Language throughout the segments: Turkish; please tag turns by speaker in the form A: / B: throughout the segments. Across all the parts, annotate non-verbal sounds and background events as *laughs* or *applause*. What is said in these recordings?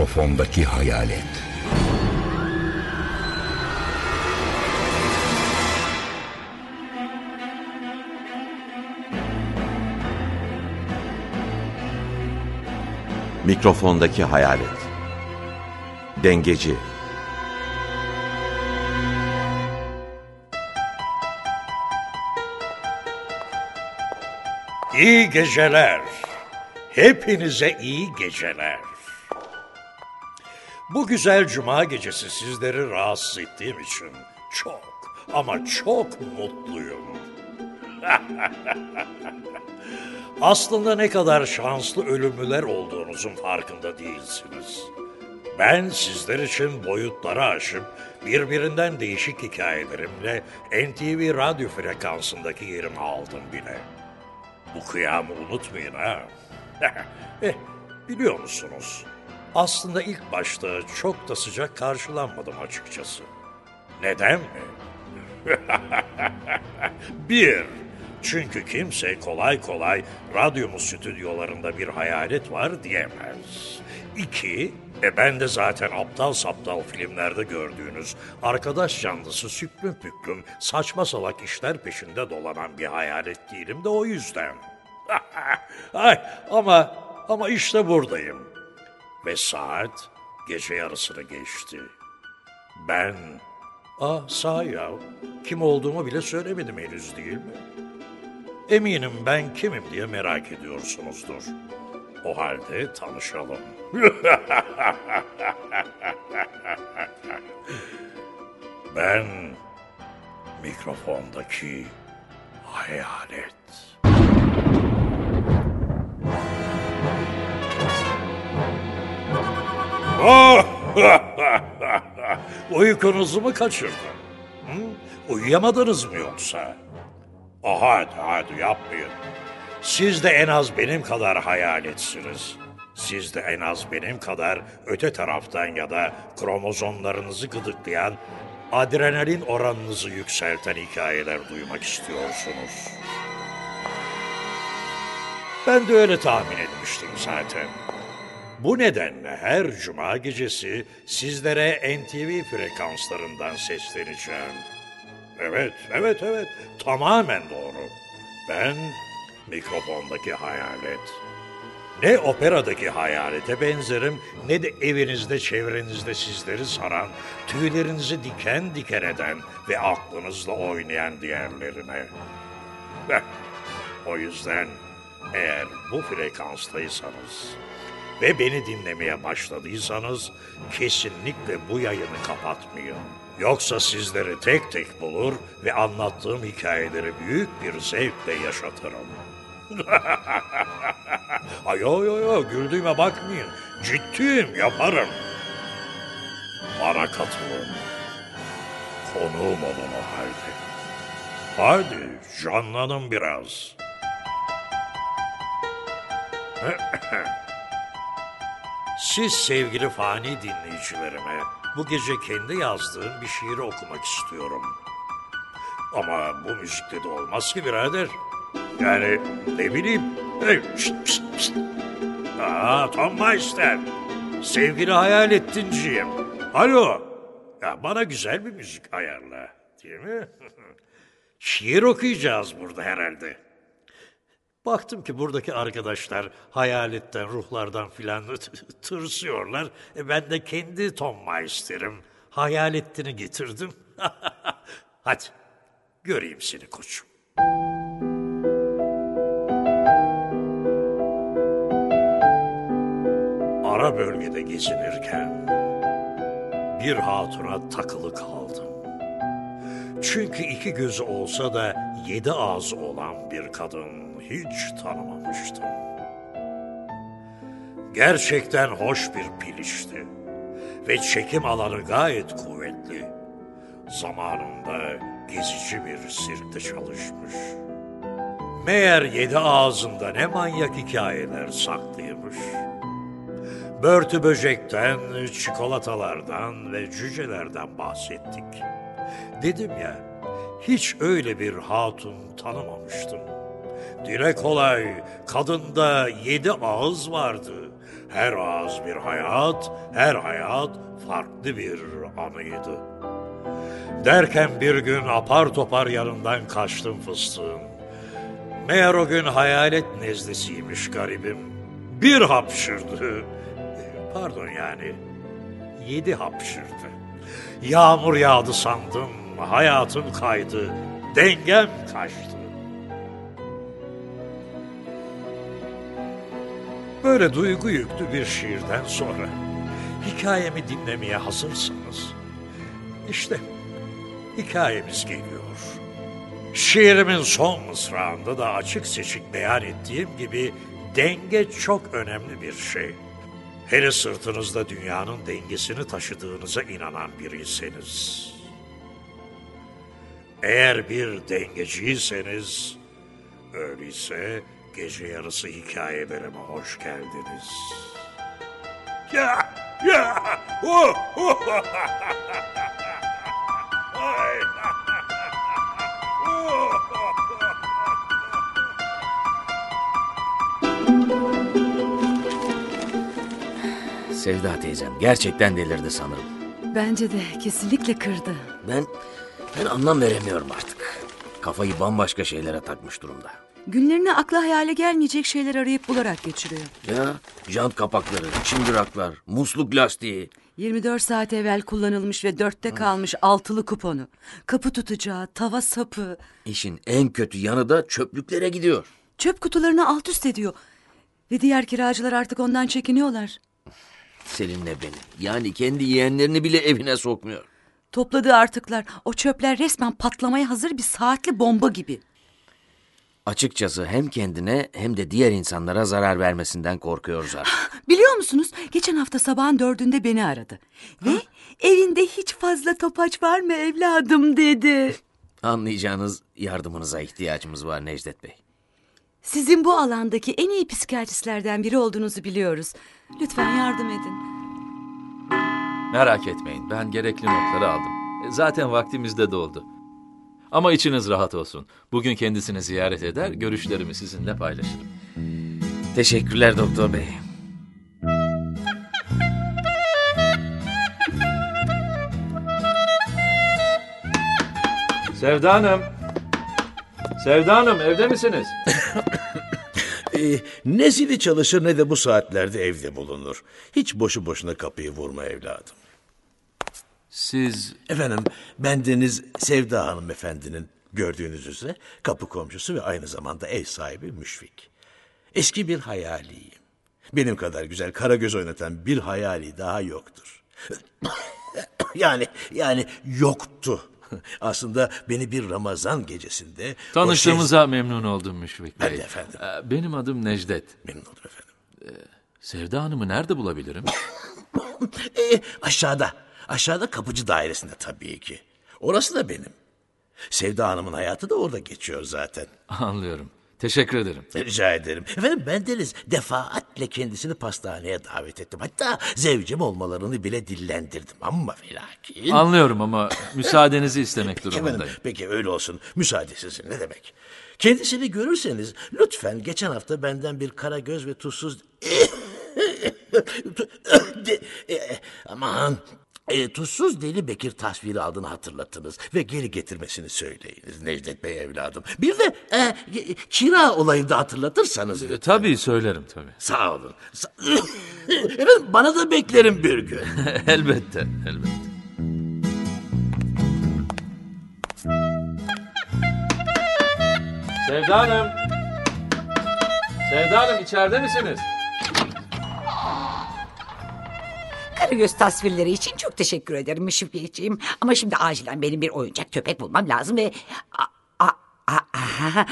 A: Mikrofondaki hayalet.
B: Mikrofondaki hayalet. Dengeci.
C: İyi geceler. Hepinize iyi geceler. Bu güzel cuma gecesi sizleri rahatsız ettiğim için çok ama çok mutluyum. *laughs* Aslında ne kadar şanslı ölümlüler olduğunuzun farkında değilsiniz. Ben sizler için boyutları aşıp birbirinden değişik hikayelerimle NTV radyo frekansındaki yerimi aldım bile. Bu kıyamı unutmayın ha. *laughs* eh, biliyor musunuz? Aslında ilk başta çok da sıcak karşılanmadım açıkçası. Neden mi? *laughs* Bir, çünkü kimse kolay kolay radyomuz stüdyolarında bir hayalet var diyemez. İki, e ben de zaten aptal saptal filmlerde gördüğünüz arkadaş canlısı süklüm püklüm saçma salak işler peşinde dolanan bir hayalet değilim de o yüzden. *laughs* Ay, ama ama işte buradayım. Ve saat gece yarısını geçti. Ben, ah sağ ya, kim olduğumu bile söylemedim henüz değil mi? Eminim ben kimim diye merak ediyorsunuzdur. O halde tanışalım. *laughs* ben mikrofondaki hayalet. *laughs* Uykunuzu mu kaçırdım? Hı? Uyuyamadınız mı yoksa? Oh, hadi hadi yapmayın. Siz de en az benim kadar hayaletsiniz. Siz de en az benim kadar öte taraftan ya da kromozomlarınızı gıdıklayan, adrenalin oranınızı yükselten hikayeler duymak istiyorsunuz. Ben de öyle tahmin etmiştim zaten. Bu nedenle her cuma gecesi sizlere NTV frekanslarından sesleneceğim. Evet, evet, evet. Tamamen doğru. Ben mikrofondaki hayalet. Ne operadaki hayalete benzerim ne de evinizde çevrenizde sizleri saran, tüylerinizi diken diken eden ve aklınızla oynayan diğerlerine. Heh, o yüzden eğer bu frekanstaysanız ve beni dinlemeye başladıysanız kesinlikle bu yayını kapatmayın. Yoksa sizleri tek tek bulur ve anlattığım hikayeleri büyük bir zevkle yaşatırım. *laughs* Ay yo yo yo güldüğüme bakmayın. Ciddiyim yaparım. Bana katılın. Konuğum olun o halde. Hadi canlanın biraz. *laughs* Siz sevgili fani dinleyicilerime bu gece kendi yazdığım bir şiiri okumak istiyorum. Ama bu müzikte de olmaz ki birader. Yani ne bileyim. Hey, şşt, şşt, şşt. Aa, Tom Meister. Sevgili hayalettinciğim. Alo. Ya bana güzel bir müzik ayarla. Değil mi? *laughs* Şiir okuyacağız burada herhalde. Baktım ki buradaki arkadaşlar hayaletten, ruhlardan filan *laughs* tırsıyorlar. E ben de kendi Tom Meister'im. Hayaletini getirdim. *laughs* Hadi göreyim seni koçum. Ara bölgede gezinirken bir hatuna takılı kaldım. Çünkü iki gözü olsa da yedi ağzı olan bir kadın hiç tanımamıştım. Gerçekten hoş bir pilişti ve çekim alanı gayet kuvvetli. Zamanında gezici bir sirkte çalışmış. Meğer yedi ağzında ne manyak hikayeler saklıymış. Börtü böcekten, çikolatalardan ve cücelerden bahsettik. Dedim ya, hiç öyle bir hatun tanımamıştım. Dile kolay, kadında yedi ağız vardı. Her ağız bir hayat, her hayat farklı bir anıydı. Derken bir gün apar topar yanından kaçtım fıstığın. Meğer o gün hayalet nezlesiymiş garibim. Bir hapşırdı. Pardon yani, yedi hapşırdı. Yağmur yağdı sandım, hayatım kaydı, dengem kaçtı. Böyle duygu yüklü bir şiirden sonra hikayemi dinlemeye hazırsınız. İşte hikayemiz geliyor. Şiirimin son mısrağında da açık seçik beyan ettiğim gibi denge çok önemli bir şey. Hele sırtınızda dünyanın dengesini taşıdığınıza inanan biriyseniz. Eğer bir dengeciyseniz, öyleyse gece yarısı hikayelerime hoş geldiniz. Ya, ya, oh, oh, Ay. Oh.
A: Sevda teyzem gerçekten delirdi sanırım.
D: Bence de kesinlikle kırdı.
A: Ben ben anlam veremiyorum artık. Kafayı bambaşka şeylere takmış durumda.
D: Günlerini akla hayale gelmeyecek şeyler arayıp bularak geçiriyor.
A: Ya jant kapakları, çıngıraklar, musluk lastiği.
D: 24 saat evvel kullanılmış ve dörtte kalmış altılı kuponu. Kapı tutacağı, tava sapı.
A: İşin en kötü yanı da çöplüklere gidiyor.
D: Çöp kutularını alt üst ediyor. Ve diğer kiracılar artık ondan çekiniyorlar.
A: Selin'le beni. Yani kendi yeğenlerini bile evine sokmuyor.
D: Topladığı artıklar, o çöpler resmen patlamaya hazır bir saatli bomba gibi.
A: Açıkçası hem kendine hem de diğer insanlara zarar vermesinden korkuyoruz artık.
D: Biliyor musunuz? Geçen hafta sabahın dördünde beni aradı. Ve evinde hiç fazla topaç var mı evladım dedi. *laughs*
A: Anlayacağınız yardımınıza ihtiyacımız var Necdet Bey.
D: Sizin bu alandaki en iyi psikiyatristlerden biri olduğunuzu biliyoruz. Lütfen yardım edin.
E: Merak etmeyin ben gerekli notları aldım. Zaten vaktimiz de doldu. Ama içiniz rahat olsun. Bugün kendisini ziyaret eder, görüşlerimi sizinle paylaşırım.
A: Teşekkürler doktor bey.
E: Sevda Hanım. Sevda Hanım evde misiniz? *coughs*
F: Ee, ne zili çalışır ne de bu saatlerde evde bulunur. Hiç boşu boşuna kapıyı vurma evladım.
E: Siz
F: Efendim, bendeniz Sevda hanımefendinin gördüğünüz üzere kapı komşusu ve aynı zamanda ev sahibi Müşfik. Eski bir hayaliyim. Benim kadar güzel kara göz oynatan bir hayali daha yoktur. *coughs* yani yani yoktu. Aslında beni bir Ramazan gecesinde... o
E: tanıştığımıza memnun oldum Müşfik Bey.
F: Ben de efendim.
E: E, Benim adım Necdet.
F: şey- Memnun oldum efendim.
E: Sevda Hanım'ı nerede bulabilirim? *coughs*
F: Ee, aşağıda. Aşağıda kapıcı dairesinde tabii ki. Orası da benim. Sevda Hanım'ın hayatı da orada geçiyor zaten.
E: Anlıyorum. Teşekkür ederim.
F: Rica ederim. Efendim bendeniz defaatle kendisini pastaneye davet ettim. Hatta zevcim olmalarını bile dillendirdim. Ama ve lakin...
E: Anlıyorum ama müsaadenizi istemek
F: Efendim,
E: durumundayım.
F: peki öyle olsun. Müsaadesiz ne demek? Kendisini görürseniz lütfen geçen hafta benden bir kara göz ve tuzsuz... *coughs* *coughs* De- e, Aman... E, tuzsuz Deli Bekir tasviri aldığını hatırlatınız ve geri getirmesini söyleyiniz Necdet Bey evladım. Bir de e, kira olayını da hatırlatırsanız.
E: E, tabii söylerim tabii.
F: Sağ olun. Sa- *laughs* Efendim bana da beklerim bir gün. *laughs*
E: elbette, elbette. Sevda Hanım. Sevda Hanım içeride misiniz?
G: Karagöz tasvirleri için çok teşekkür ederim Müşfik Beyciğim. Ama şimdi acilen benim bir oyuncak köpek bulmam lazım ve... A, a, a, a-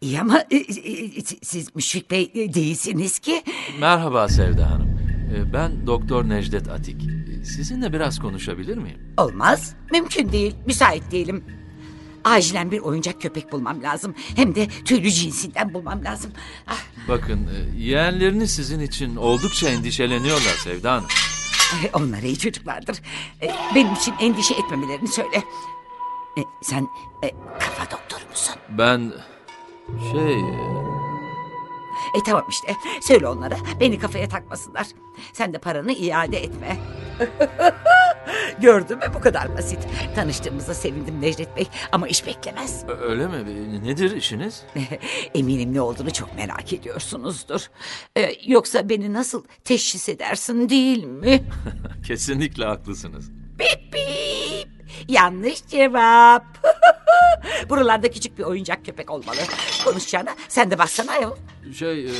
G: İyi ama e, e, siz Müşfik Bey değilsiniz ki.
E: Merhaba Sevda Hanım. E, Ben Doktor Necdet Atik. E, Sizinle biraz konuşabilir miyim?
G: Olmaz. Mümkün değil. Müsait değilim. Acilen bir oyuncak köpek bulmam lazım. Hem de tüylü cinsinden bulmam lazım. Ah,
E: Bakın e, yeğenleriniz sizin için oldukça endişeleniyorlar Sevda Hanım.
G: Onlar iyi çocuklardır. E, Benim için endişe etmemelerini söyle. E, Sen kafa doktoru musun?
E: Ben Şey...
G: E tamam işte söyle onlara beni kafaya takmasınlar. Sen de paranı iade etme. *laughs* Gördün mü bu kadar basit. Tanıştığımıza sevindim Necdet Bey ama iş beklemez.
E: e, Öyle mi? Nedir işiniz? *laughs*
G: Eminim ne olduğunu çok merak ediyorsunuzdur. Ee, yoksa beni nasıl teşhis edersin değil mi? *laughs*
E: Kesinlikle haklısınız.
G: Bip bip. Yanlış cevap. *laughs* Buralarda küçük bir oyuncak köpek olmalı. Konuşacağına sen de baksana ayol.
E: Şey, e,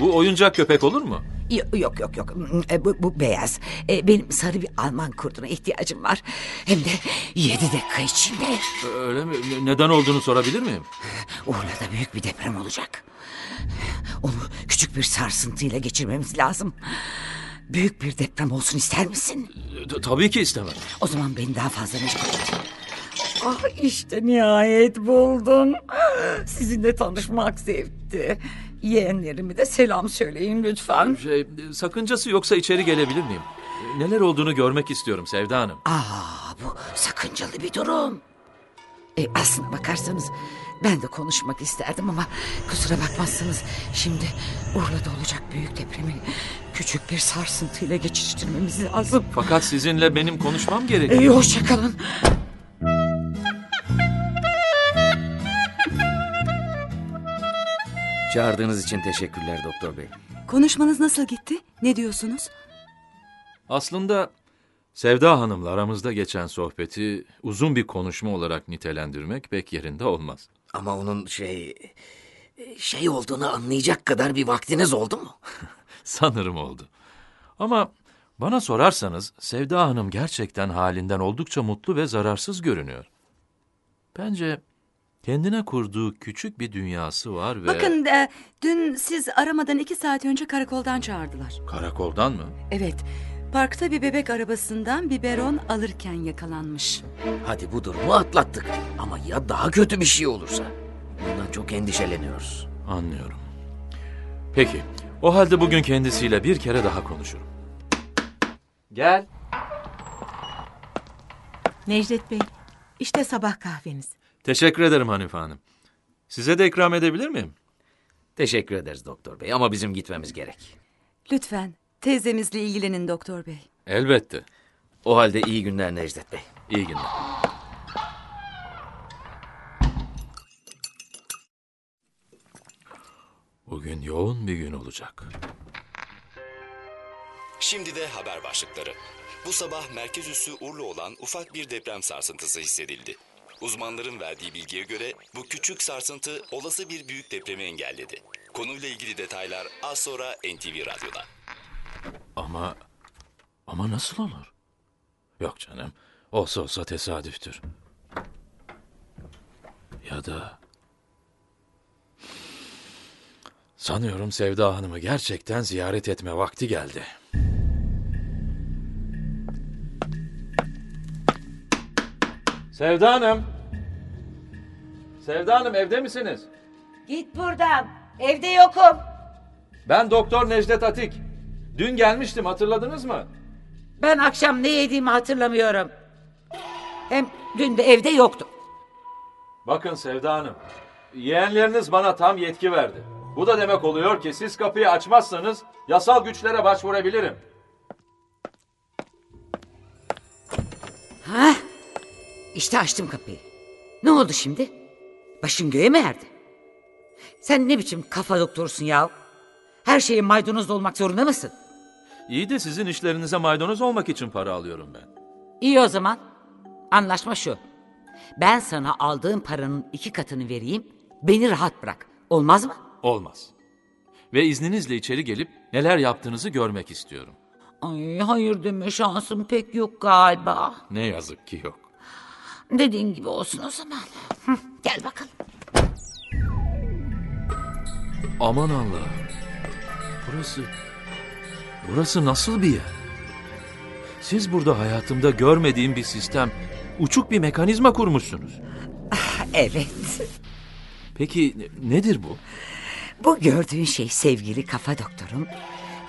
E: bu oyuncak köpek olur mu?
G: Yok yok yok yok. E, Bu, bu beyaz. E, Benim sarı bir Alman kurduna ihtiyacım var. Hem de yedi dakika içinde.
E: E, Öyle mi? Ne- Neden olduğunu sorabilir miyim?
G: Urla'da büyük bir deprem olacak. Onu küçük bir sarsıntıyla geçirmemiz lazım. Büyük bir deprem olsun ister misin?
E: T- Tabii ki istemem.
G: O zaman beni daha fazla meşgul et. Ah işte nihayet buldun. Sizinle tanışmak zevkti. Yeğenlerime de selam söyleyin lütfen.
E: Şey, sakıncası yoksa içeri gelebilir miyim? Neler olduğunu görmek istiyorum Sevda Hanım.
G: Aa bu sakıncalı bir durum. E, aslına bakarsanız ben de konuşmak isterdim ama kusura bakmazsanız şimdi Urla'da olacak büyük depremi küçük bir sarsıntıyla geçiştirmemiz lazım.
E: Fakat sizinle benim konuşmam gerekiyor.
G: E, hoşçakalın.
A: Çağırdığınız için teşekkürler doktor bey.
D: Konuşmanız nasıl gitti? Ne diyorsunuz?
E: Aslında Sevda Hanım'la aramızda geçen sohbeti uzun bir konuşma olarak nitelendirmek pek yerinde olmaz.
A: Ama onun şey... Şey olduğunu anlayacak kadar bir vaktiniz oldu mu? *laughs*
E: Sanırım oldu. Ama bana sorarsanız Sevda Hanım gerçekten halinden oldukça mutlu ve zararsız görünüyor. Bence kendine kurduğu küçük bir dünyası var ve...
D: Bakın e, dün siz aramadan iki saat önce karakoldan çağırdılar.
E: Karakoldan mı?
D: Evet, parkta bir bebek arabasından biberon alırken yakalanmış.
A: Hadi bu durumu atlattık. Ama ya daha kötü bir şey olursa? Bundan çok endişeleniyoruz.
E: Anlıyorum. Peki, o halde bugün kendisiyle bir kere daha konuşurum. Gel.
H: Necdet Bey, işte sabah kahveniz.
E: Teşekkür ederim Hanife Hanım. Size de ikram edebilir miyim?
A: Teşekkür ederiz doktor bey ama bizim gitmemiz gerek.
D: Lütfen teyzemizle ilgilenin doktor bey.
E: Elbette.
A: O halde iyi günler Necdet bey.
E: İyi günler. Bugün yoğun bir gün olacak.
I: Şimdi de haber başlıkları. Bu sabah merkez üssü Urla olan ufak bir deprem sarsıntısı hissedildi. Uzmanların verdiği bilgiye göre bu küçük sarsıntı olası bir büyük depremi engelledi. Konuyla ilgili detaylar az sonra NTV Radyo'da.
E: Ama ama nasıl olur? Yok canım. Olsa olsa tesadüftür. Ya da Sanıyorum Sevda Hanım'ı gerçekten ziyaret etme vakti geldi. Sevda Hanım. Sevda Hanım evde misiniz?
G: Git buradan. Evde yokum.
E: Ben Doktor Necdet Atik. Dün gelmiştim hatırladınız mı?
G: Ben akşam ne yediğimi hatırlamıyorum. Hem dün de evde yoktum.
E: Bakın Sevda Hanım, yeğenleriniz bana tam yetki verdi. Bu da demek oluyor ki siz kapıyı açmazsanız yasal güçlere başvurabilirim.
G: Ha? İşte açtım kapıyı. Ne oldu şimdi? Başın göğe mi erdi? Sen ne biçim kafa doktorsun ya? Her şeye maydanoz olmak zorunda mısın?
E: İyi de sizin işlerinize maydanoz olmak için para alıyorum ben.
G: İyi o zaman. Anlaşma şu. Ben sana aldığım paranın iki katını vereyim. Beni rahat bırak. Olmaz mı?
E: Olmaz. Ve izninizle içeri gelip neler yaptığınızı görmek istiyorum.
G: Ay hayır deme şansım pek yok galiba.
E: Ne yazık ki yok.
G: Dediğin gibi olsun o zaman. Hı, gel bakalım.
E: Aman Allah'ım. Burası... Burası nasıl bir yer? Siz burada hayatımda görmediğim bir sistem, uçuk bir mekanizma kurmuşsunuz.
G: Evet.
E: Peki ne- nedir bu?
G: Bu gördüğün şey sevgili kafa doktorum.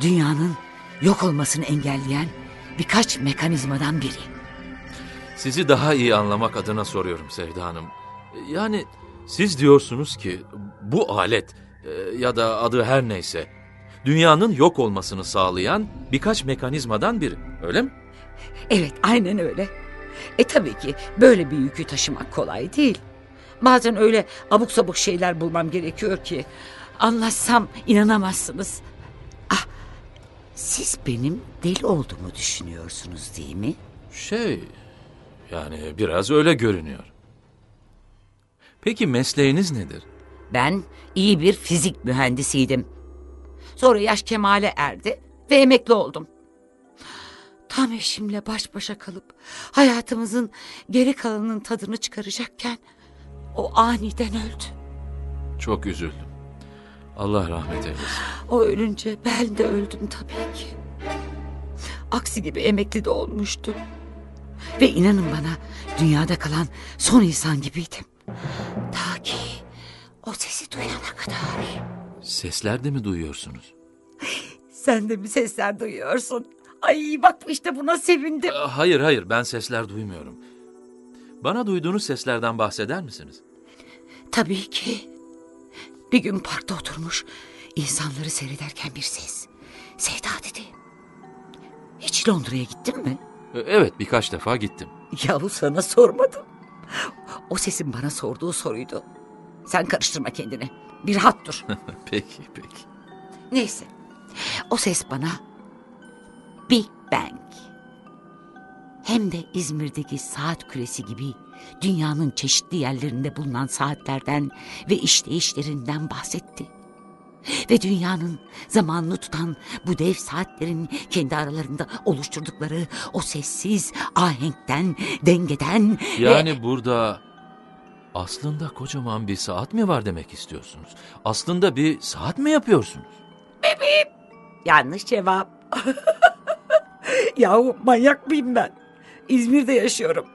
G: Dünyanın yok olmasını engelleyen birkaç mekanizmadan biri.
E: Sizi daha iyi anlamak adına soruyorum Sevda Hanım. Yani siz diyorsunuz ki Bu alet e, ya da adı her neyse dünyanın yok olmasını sağlayan birkaç mekanizmadan biri. Öyle mi?
G: Evet aynen öyle. E tabii ki böyle bir yükü taşımak kolay değil. Bazen öyle abuk sabuk şeyler bulmam gerekiyor ki anlatsam inanamazsınız. Ah, siz benim deli olduğumu düşünüyorsunuz değil mi?
E: Şey yani biraz öyle görünüyor. Peki mesleğiniz nedir?
G: Ben iyi bir fizik mühendisiydim. Sonra yaş kemale erdi ve emekli oldum. Tam eşimle baş başa kalıp hayatımızın geri kalanının tadını çıkaracakken o aniden öldü.
E: Çok üzüldüm. Allah rahmet eylesin.
G: O ölünce ben de öldüm tabii ki. Aksi gibi emekli de olmuştum. Ve inanın bana dünyada kalan son insan gibiydim. Ta ki o sesi duyana kadar.
E: Sesler de mi duyuyorsunuz?
G: Sen de bir sesler duyuyorsun. Ay bak işte buna sevindim.
E: Aa, Hayır hayır ben sesler duymuyorum. Bana duyduğunuz seslerden bahseder misiniz?
G: Tabii ki. Bir gün parkta oturmuş insanları seyrederken bir ses. Sevda dedi. Hiç Londra'ya gittin mi?
E: E, Evet birkaç defa gittim.
G: Yahu sana sormadım. O sesin bana sorduğu soruydu. Sen karıştırma kendini. Bir rahat dur. *laughs*
E: peki peki.
G: Neyse. O ses bana Big Bang. Hem de İzmir'deki saat küresi gibi dünyanın çeşitli yerlerinde bulunan saatlerden ve işleyişlerinden bahsetti. Ve dünyanın zamanını tutan bu dev saatlerin kendi aralarında oluşturdukları o sessiz ahenkten, dengeden ve...
E: Yani burada aslında kocaman bir saat mi var demek istiyorsunuz? Aslında bir saat mi yapıyorsunuz?
G: Yanlış cevap. *laughs* Yahu manyak mıyım ben? İzmir'de yaşıyorum.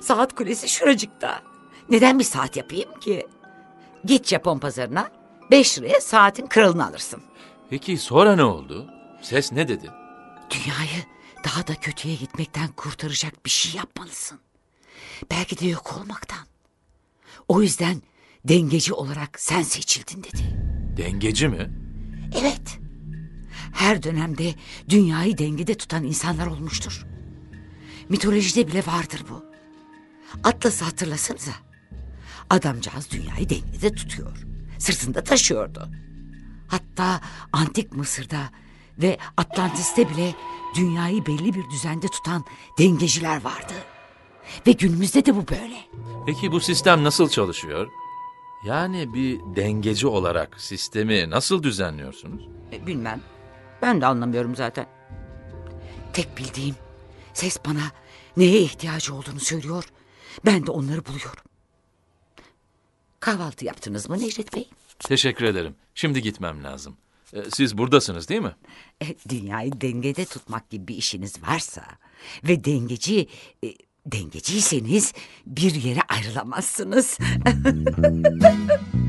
G: Saat kulesi şuracıkta. Neden bir saat yapayım ki? Git Japon pazarına 5 liraya saatin kralını alırsın.
E: Peki sonra ne oldu? Ses ne dedi?
G: Dünyayı daha da kötüye gitmekten kurtaracak bir şey yapmalısın. Belki de yok olmaktan. O yüzden dengeci olarak sen seçildin dedi.
E: Dengeci mi?
G: Evet. Her dönemde dünyayı dengede tutan insanlar olmuştur. Mitolojide bile vardır bu. Atlas'ı hatırlasanıza. Adamcağız dünyayı dengede tutuyor. Sırtında taşıyordu. Hatta antik Mısır'da ve Atlantis'te bile dünyayı belli bir düzende tutan dengeciler vardı. Ve günümüzde de bu böyle.
E: Peki bu sistem nasıl çalışıyor? Yani bir dengeci olarak sistemi nasıl düzenliyorsunuz?
G: E, Bilmem. Ben de anlamıyorum zaten. Tek bildiğim ses bana neye ihtiyacı olduğunu söylüyor. Ben de onları buluyorum. Kahvaltı yaptınız mı Necdet Bey?
E: Teşekkür ederim. Şimdi gitmem lazım. E, Siz buradasınız değil mi?
G: E, dünyayı dengede tutmak gibi bir işiniz varsa ve dengeci e, dengeciyseniz bir yere ayrılamazsınız. *laughs*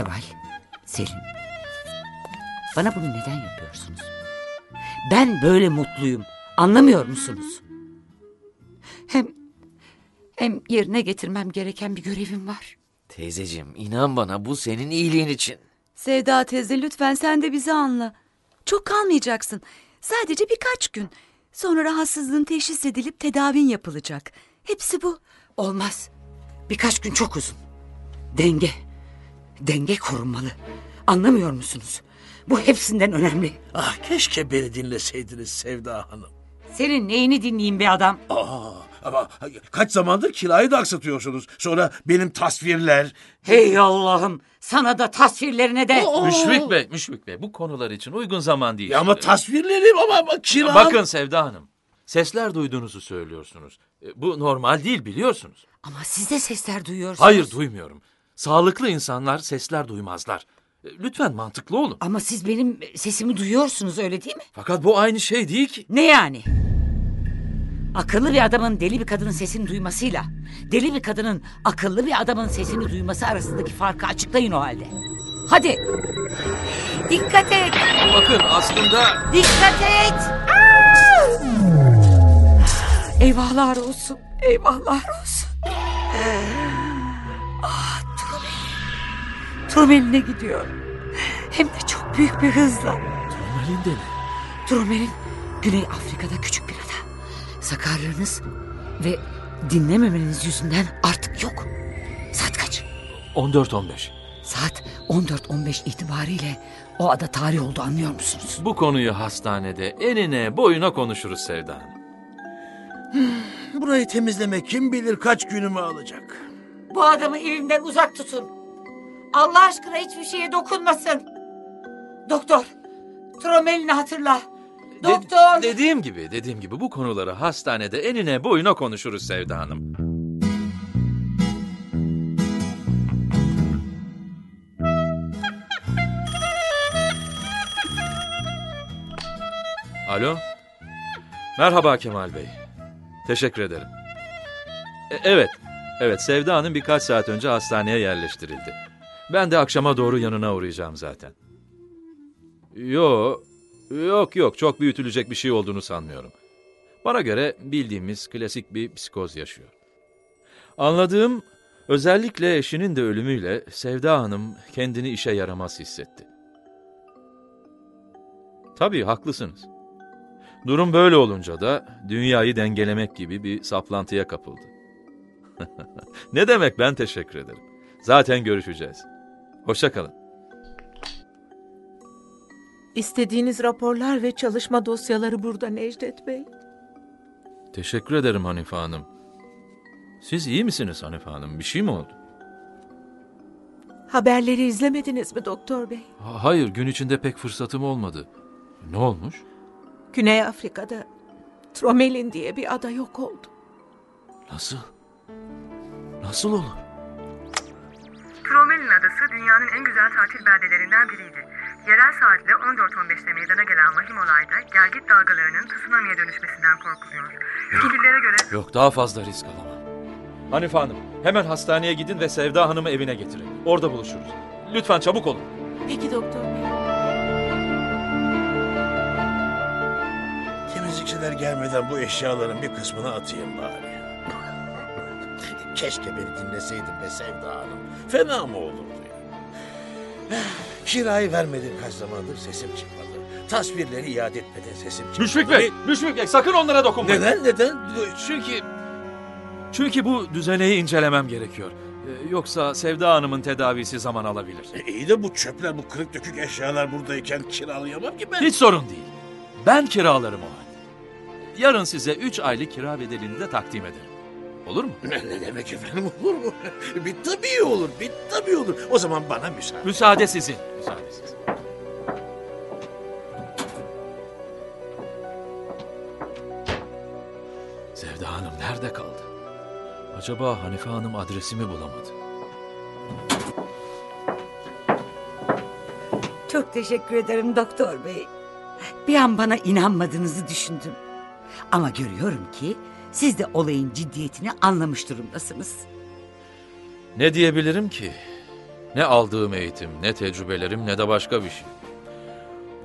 G: Kemal, Selim. Bana bunu neden yapıyorsunuz? Ben böyle mutluyum. Anlamıyor musunuz? Hem hem yerine getirmem gereken bir görevim var.
A: Teyzeciğim inan bana bu senin iyiliğin için.
D: Sevda teyze lütfen sen de bizi anla. Çok kalmayacaksın. Sadece birkaç gün. Sonra rahatsızlığın teşhis edilip tedavin yapılacak. Hepsi bu.
G: Olmaz. Birkaç gün çok uzun. Denge. Denge korunmalı. Anlamıyor musunuz? Bu hepsinden önemli.
F: Ah keşke beni dinleseydiniz Sevda Hanım.
G: Senin neyini dinleyeyim be adam?
F: Aa, ama kaç zamandır kirayı da aksatıyorsunuz. Sonra benim tasvirler...
G: Hey Allah'ım sana da tasvirlerine de.
E: Müşfik Bey, Müşfik Bey bu konular için uygun zaman değil.
F: Ya ama
E: E,
F: tasvirlerim ama, ama kira...
E: Bakın Sevda Hanım, sesler duyduğunuzu söylüyorsunuz. E, Bu normal değil biliyorsunuz.
G: Ama siz de sesler duyuyorsunuz.
E: Hayır duymuyorum. Sağlıklı insanlar sesler duymazlar. E, Lütfen mantıklı olun.
G: Ama siz benim sesimi duyuyorsunuz öyle değil mi?
E: Fakat bu aynı şey değil ki.
G: Ne yani? Akıllı bir adamın deli bir kadının sesini duymasıyla deli bir kadının akıllı bir adamın sesini duyması arasındaki farkı açıklayın o halde. Hadi. Dikkat et.
E: Bakın aslında
G: Dikkat et. Eyvahlar olsun. Eyvahlar olsun. Ah. Turmel'ine gidiyor. Hem de çok büyük bir hızla.
E: Turmal'in de mi?
G: Turmel'in Güney Afrika'da küçük bir ada. Sakarlığınız ve dinlememeniz yüzünden artık yok. Saat kaç?
E: 14-15.
G: Saat 14.15 itibariyle o ada tarih oldu anlıyor musunuz?
E: Bu konuyu hastanede enine boyuna konuşuruz Sevda Hanım.
F: Burayı temizlemek kim bilir kaç günümü alacak.
G: Bu adamı evimden uzak tutun. Allah aşkına hiçbir şeye dokunmasın. Doktor, tromelini hatırla.
E: De-
G: Doktor.
E: dediğim gibi, dediğim gibi bu konuları hastanede enine boyuna konuşuruz Sevda Hanım. Alo. Merhaba Kemal Bey. Teşekkür ederim. E, evet, evet Sevda Hanım birkaç saat önce hastaneye yerleştirildi. Ben de akşama doğru yanına uğrayacağım zaten. Yo, yok yok çok büyütülecek bir şey olduğunu sanmıyorum. Bana göre bildiğimiz klasik bir psikoz yaşıyor. Anladığım özellikle eşinin de ölümüyle Sevda Hanım kendini işe yaramaz hissetti. Tabii haklısınız. Durum böyle olunca da dünyayı dengelemek gibi bir saplantıya kapıldı. *laughs* ne demek ben teşekkür ederim. Zaten görüşeceğiz. Hoşça kalın.
H: İstediğiniz raporlar ve çalışma dosyaları burada Necdet Bey.
E: Teşekkür ederim Hanife Hanım. Siz iyi misiniz Hanife Hanım? Bir şey mi oldu?
H: Haberleri izlemediniz mi doktor bey?
E: Ha- hayır, gün içinde pek fırsatım olmadı. Ne olmuş?
H: Güney Afrika'da Tromelin diye bir ada yok oldu.
E: Nasıl? Nasıl olur?
J: Tromelin Adası dünyanın en güzel tatil beldelerinden biriydi. Yerel saatle 14.15'te meydana gelen vahim olayda gelgit dalgalarının tsunami'ye dönüşmesinden korkuluyor. Yetkililere göre
E: Yok, daha fazla risk alamam. Hanife Hanım, hemen hastaneye gidin ve Sevda Hanım'ı evine getirin. Orada buluşuruz. Lütfen çabuk olun.
H: Peki doktor bey.
F: Temizlikçiler gelmeden bu eşyaların bir kısmını atayım bari. Keşke beni dinleseydin be Sevda Hanım. Fena mı olurdu ya? *sighs* Kirayı vermediğim kaç zamandır sesim çıkmadı. Tasvirleri iade etmeden sesim çıkmadı.
E: Müşfik Bey, Müşfik Bey sakın onlara dokunmayın.
F: Neden neden?
E: Çünkü... Çünkü bu düzeneyi incelemem gerekiyor. Ee, Yoksa Sevda Hanım'ın tedavisi zaman alabilir.
F: E, iyi de bu çöpler, bu kırık dökük eşyalar buradayken kiralayamam ki ben.
E: Hiç sorun değil. Ben kiralarım o halde. Yarın size üç aylık kira bedelini de takdim ederim. Olur mu?
F: Ne, ne demek efendim olur mu? *laughs* Bir tabii olur, bir tabii olur. O zaman bana müsaade.
E: Müsaade sizin. Müsaade sizin. Sevda Hanım nerede kaldı? Acaba Hanife Hanım adresimi bulamadı?
G: Çok teşekkür ederim doktor bey. Bir an bana inanmadığınızı düşündüm. Ama görüyorum ki siz de olayın ciddiyetini anlamış durumdasınız.
E: Ne diyebilirim ki? Ne aldığım eğitim, ne tecrübelerim, ne de başka bir şey.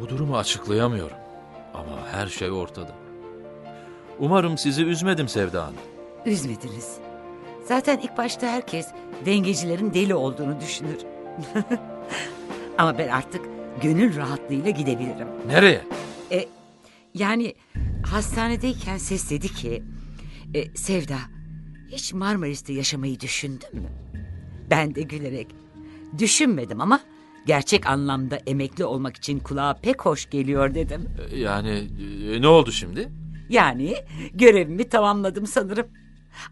E: Bu durumu açıklayamıyorum. Ama her şey ortada. Umarım sizi üzmedim Sevda Hanım.
G: Üzmediniz. Zaten ilk başta herkes dengecilerin deli olduğunu düşünür. *laughs* Ama ben artık gönül rahatlığıyla gidebilirim.
E: Nereye?
G: E, yani hastanedeyken ses dedi ki... E, Sevda, hiç Marmaris'te yaşamayı düşündün mü? Ben de gülerek... Düşünmedim ama gerçek anlamda emekli olmak için kulağa pek hoş geliyor dedim.
E: Ee, Yani e, ne oldu şimdi?
G: Yani görevimi tamamladım sanırım.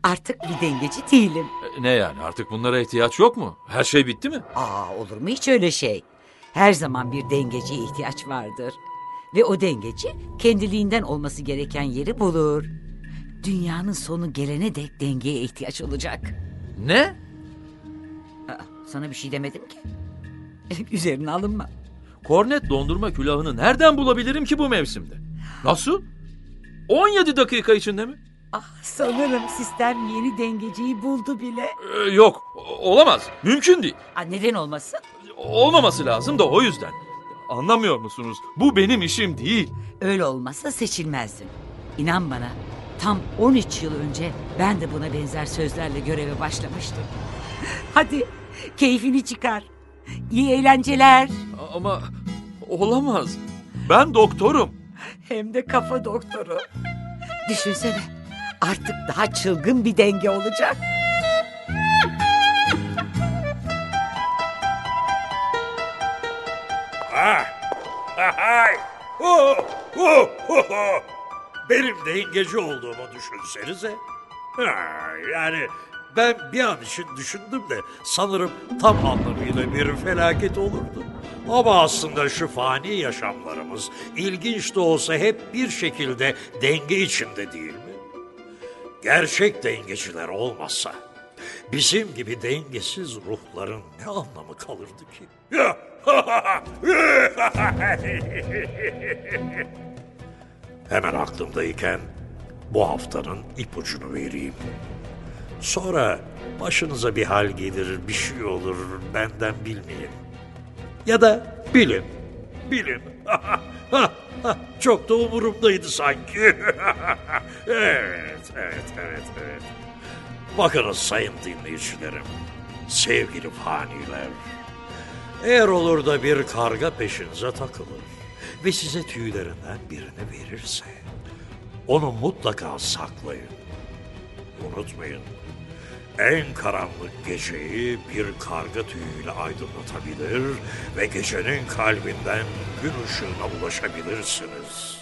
G: Artık bir dengeci değilim.
E: E, Ne yani artık bunlara ihtiyaç yok mu? Her şey bitti mi?
G: Aa olur mu hiç öyle şey? Her zaman bir dengeciye ihtiyaç vardır. Ve o dengeci kendiliğinden olması gereken yeri bulur. Dünyanın sonu gelene dek dengeye ihtiyaç olacak.
E: Ne?
G: Aa, sana bir şey demedim ki. *laughs* Üzerine alınma.
E: Kornet dondurma külahını nereden bulabilirim ki bu mevsimde? Nasıl? 17 dakika içinde mi?
G: Ah sanırım sistem yeni dengeciyi buldu bile.
E: Ee, yok, olamaz. Mümkün değil.
G: Aa, neden olmasın?
E: Olmaması lazım da o yüzden. Anlamıyor musunuz? Bu benim işim değil.
G: Öyle olmazsa seçilmezdin. İnan bana tam 13 yıl önce ben de buna benzer sözlerle göreve başlamıştım. *laughs* Hadi keyfini çıkar. İyi eğlenceler.
E: Ama olamaz. Ben doktorum.
G: Hem de kafa doktoru. Düşünsene artık daha çılgın bir denge olacak.
C: Ha! Hay! Hu! Hu! Hu! Benim dengeci olduğumu düşünsenize. Ha, yani ben bir an için düşündüm de sanırım tam anlamıyla bir felaket olurdu. Ama aslında şu fani yaşamlarımız ilginç de olsa hep bir şekilde denge içinde değil mi? Gerçek dengeciler olmazsa bizim gibi dengesiz ruhların ne anlamı kalırdı ki? *laughs* *laughs* Hemen aklımdayken bu haftanın ipucunu vereyim. Sonra başınıza bir hal gelir, bir şey olur, benden bilmeyin. Ya da bilin, bilin. *laughs* Çok da umurumdaydı sanki. *laughs* evet, evet, evet, evet. Bakınız sayın dinleyicilerim, sevgili faniler. Eğer olur da bir karga peşinize takılır ve size tüylerinden birini verirse, onu mutlaka saklayın. Unutmayın, en karanlık geceyi bir karga tüyüyle aydınlatabilir ve gecenin kalbinden gün ışığına ulaşabilirsiniz.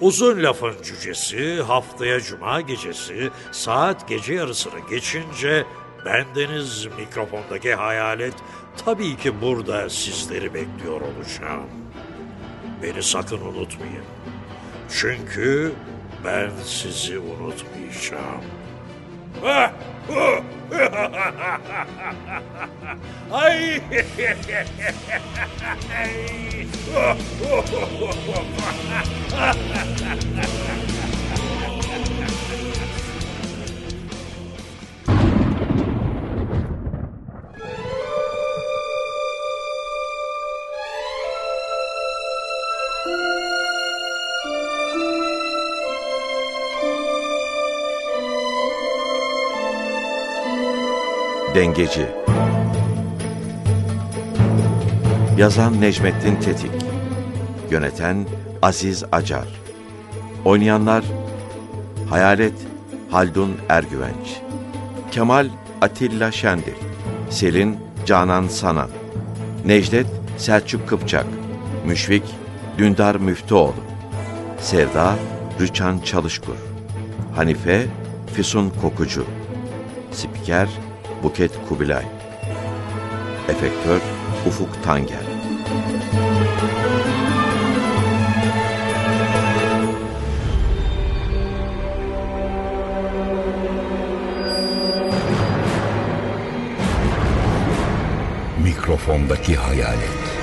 C: Uzun lafın cücesi haftaya cuma gecesi saat gece yarısını geçince bendeniz mikrofondaki hayalet tabii ki burada sizleri bekliyor olacağım. Beni sakın unutmayın. Çünkü ben sizi unutmayacağım. *laughs* Ay! *laughs*
B: Dengeci. Yazan Necmettin Tetik. Yöneten Aziz Acar. Oynayanlar Hayalet Haldun Ergüvenç. Kemal Atilla Şendil. Selin Canan Sanan. Necdet Selçuk Kıpçak. Müşfik Dündar Müftüoğlu. Sevda Rüçhan Çalışkur. Hanife Füsun Kokucu. Spiker Buket Kubilay Efektör Ufuk Tanger
K: Mikrofondaki hayalet.